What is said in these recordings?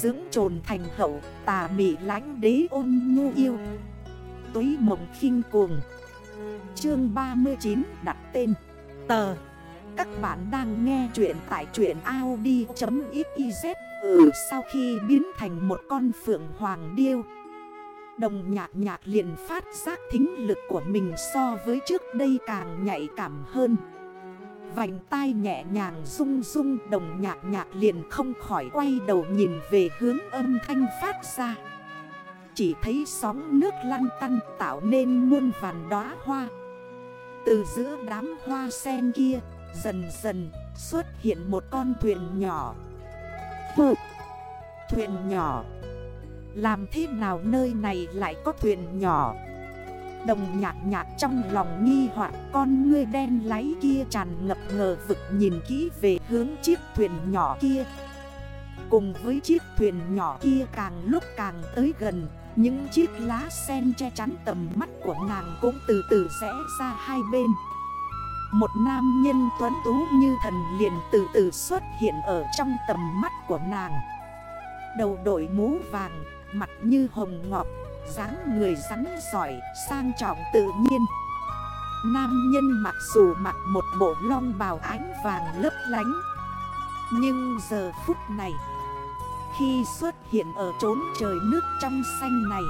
Dưỡng trồn thành hậu, tà mị lánh đế ôn nhu yêu. Túy mộng khinh cuồng. Chương 39 đặt tên. Tờ. Các bạn đang nghe chuyện tại chuyện Audi.xyz Ừ sau khi biến thành một con phượng hoàng điêu, Đồng nhạc nhạc liền phát giác thính lực của mình so với trước đây càng nhạy cảm hơn. Vành tai nhẹ nhàng rung rung đồng nhạc nhạc liền không khỏi quay đầu nhìn về hướng âm thanh phát ra. Chỉ thấy sóng nước lăn tăn tạo nên muôn vàn đóa hoa. Từ giữa đám hoa sen kia dần dần xuất hiện một con thuyền nhỏ. Hừ, thuyền nhỏ! Làm thế nào nơi này lại có thuyền nhỏ? Đồng nhạc nhạc trong lòng nghi hoặc. Con ngươi đen láy kia tràn ngập ngờ vực nhìn kỹ về hướng chiếc thuyền nhỏ kia. Cùng với chiếc thuyền nhỏ kia càng lúc càng tới gần Những chiếc lá sen che chắn tầm mắt của nàng cũng từ từ rẽ ra hai bên. Một nam nhân tuấn tú như thần liền từ từ xuất hiện ở trong tầm mắt của nàng. Đầu đội mũ vàng, mặt như hồng ngọc dáng người rắn giỏi, sang trọng tự nhiên. Nam nhân mặc dù mặc một bộ long bào ánh vàng lấp lánh Nhưng giờ phút này Khi xuất hiện ở trốn trời nước trong xanh này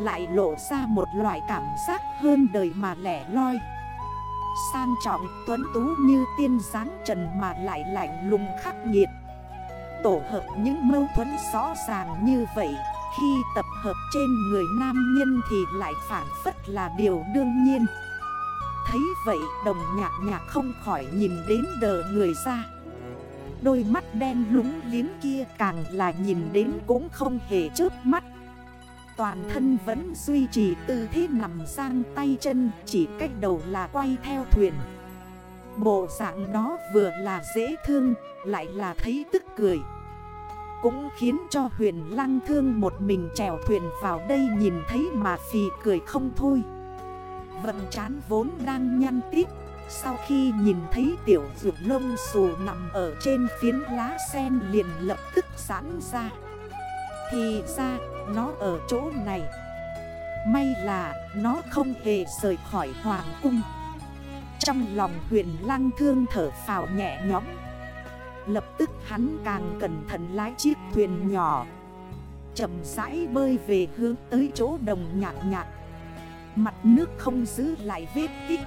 Lại lộ ra một loại cảm giác hơn đời mà lẻ loi. Sang trọng tuấn tú như tiên dáng trần mà lại lạnh lùng khắc nghiệt Tổ hợp những mâu thuẫn rõ ràng như vậy khi tập hợp trên người nam nhân thì lại phản phất là điều đương nhiên. Thấy vậy, đồng nhạc nhạc không khỏi nhìn đến đờ người ra. Đôi mắt đen lúng liếng kia càng là nhìn đến cũng không hề chớp mắt. Toàn thân vẫn duy trì tư thế nằm sang tay chân, Chỉ cách đầu là quay theo thuyền. Bộ dạng đó vừa là dễ thương, Lại là thấy tức cười cũng khiến cho huyền lăng thương một mình trèo thuyền vào đây nhìn thấy mà phì cười không thôi. Vận chán vốn đang nhăn tiếp Sau khi nhìn thấy tiểu dược lông xù nằm ở trên phiến lá sen liền lập tức giãn ra. Thì ra, nó ở chỗ này. May là nó không hề rời khỏi hoàng cung. Trong lòng huyền lăng thương thở phào nhẹ nhõm. Lập tức hắn càng cẩn thận lái chiếc thuyền nhỏ. Chầm rãi bơi về hướng tới chỗ đồng nhạc nhạc. Mặt nước không giữ lại vết tích.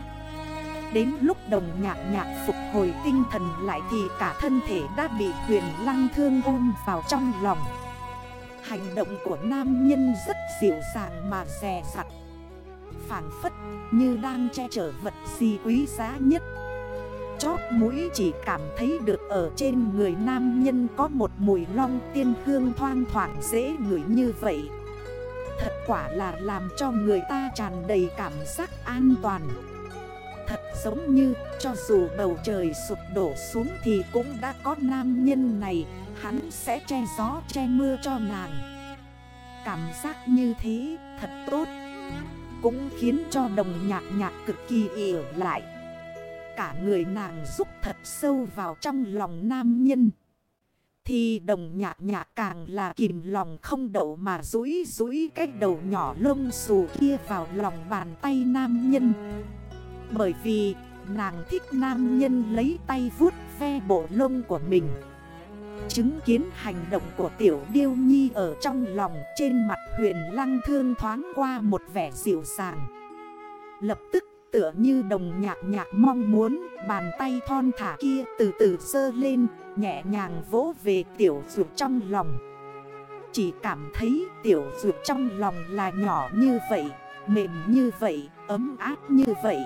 Đến lúc đồng nhạc nhạc phục hồi tinh thần lại Thì cả thân thể đã bị huyền lăng thương ôm vào trong lòng. Hành động của nam nhân rất dịu dàng mà rè sặt Phản phất như đang che chở vật gì quý giá nhất chót mũi chỉ cảm thấy được ở trên người nam nhân có một mùi long tiên hương thoang thoảng dễ ngửi như vậy. Thật quả là làm cho người ta tràn đầy cảm giác an toàn. Thật giống như cho dù bầu trời sụp đổ xuống thì cũng đã có nam nhân này, Hắn sẽ che gió che mưa cho nàng. Cảm giác như thế thật tốt. Cũng khiến cho đồng nhạc nhạc cực kỳ ỉa lại cả người nàng rút thật sâu vào trong lòng nam nhân. Thì đồng nhạc nhạc càng là kìm lòng không đậu mà rũi rũi cái đầu nhỏ lông xù kia vào lòng bàn tay nam nhân. Bởi vì nàng thích nam nhân lấy tay vuốt ve bộ lông của mình. Chứng kiến hành động của tiểu điêu nhi ở trong lòng trên mặt huyền lăng thương thoáng qua một vẻ dịu dàng. Lập tức Tựa như đồng nhạc nhạc mong muốn Bàn tay thon thả kia từ từ sơ lên Nhẹ nhàng vỗ về tiểu dục trong lòng. Chỉ cảm thấy tiểu dục trong lòng là nhỏ như vậy Mềm như vậy, ấm áp như vậy.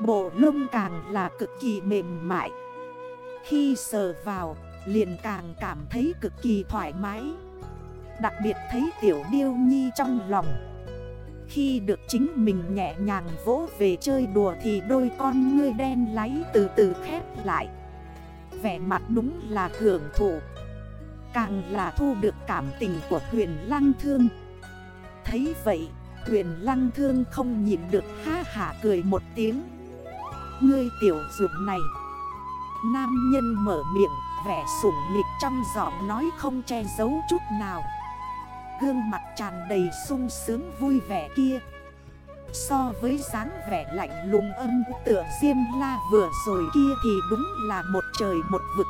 Bộ lông càng là cực kỳ mềm mại. Khi sờ vào liền càng cảm thấy cực kỳ thoải mái. Đặc biệt thấy tiểu điêu nhi trong lòng khi được chính mình nhẹ nhàng vỗ về chơi đùa thì đôi con ngươi đen láy từ từ khép lại. Vẻ mặt đúng là hưởng thụ. Càng là thu được cảm tình của huyền lăng thương. Thấy vậy, huyền lăng thương không nhìn được ha hả cười một tiếng. Ngươi tiểu dụng này. Nam nhân mở miệng, vẻ sủng nịch trong giọng nói không che giấu chút nào. Gương mặt tràn đầy sung sướng vui vẻ kia. So với dáng vẻ lạnh lùng âm tựa Diêm La vừa rồi kia thì đúng là một trời một vực.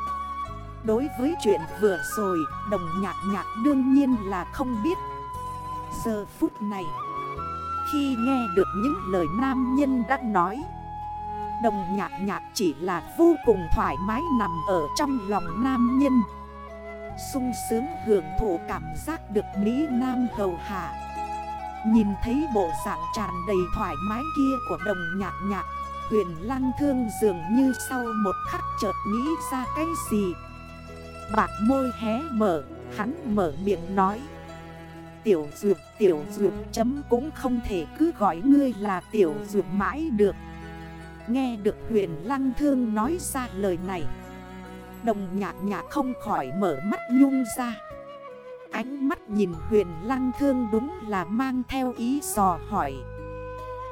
Đối với chuyện vừa rồi, đồng nhạc nhạc đương nhiên là không biết. Giờ phút này, Khi nghe được những lời nam nhân đã nói, Đồng nhạc nhạc chỉ là vô cùng thoải mái nằm ở trong lòng nam nhân sung sướng hưởng thụ cảm giác được Mỹ Nam hầu hạ. Nhìn thấy bộ dạng tràn đầy thoải mái kia của đồng nhạc nhạc Huyền lăng thương dường như sau một khắc chợt nghĩ ra cái gì. Bạc môi hé mở, hắn mở miệng nói. Tiểu dược, tiểu dược chấm cũng không thể cứ gọi ngươi là tiểu dược mãi được. Nghe được huyền lăng thương nói ra lời này Đồng nhạc nhạc không khỏi mở mắt nhung ra. Ánh mắt nhìn huyền lăng thương đúng là mang theo ý dò hỏi.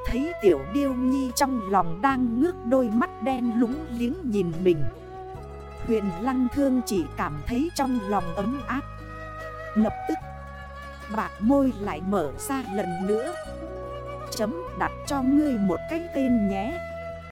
Thấy tiểu điêu nhi trong lòng đang ngước đôi mắt đen lúng liếng nhìn mình. Huyền lăng thương chỉ cảm thấy trong lòng ấm áp. Lập tức, Bạc môi lại mở ra lần nữa. Chấm đặt cho ngươi một cái tên nhé.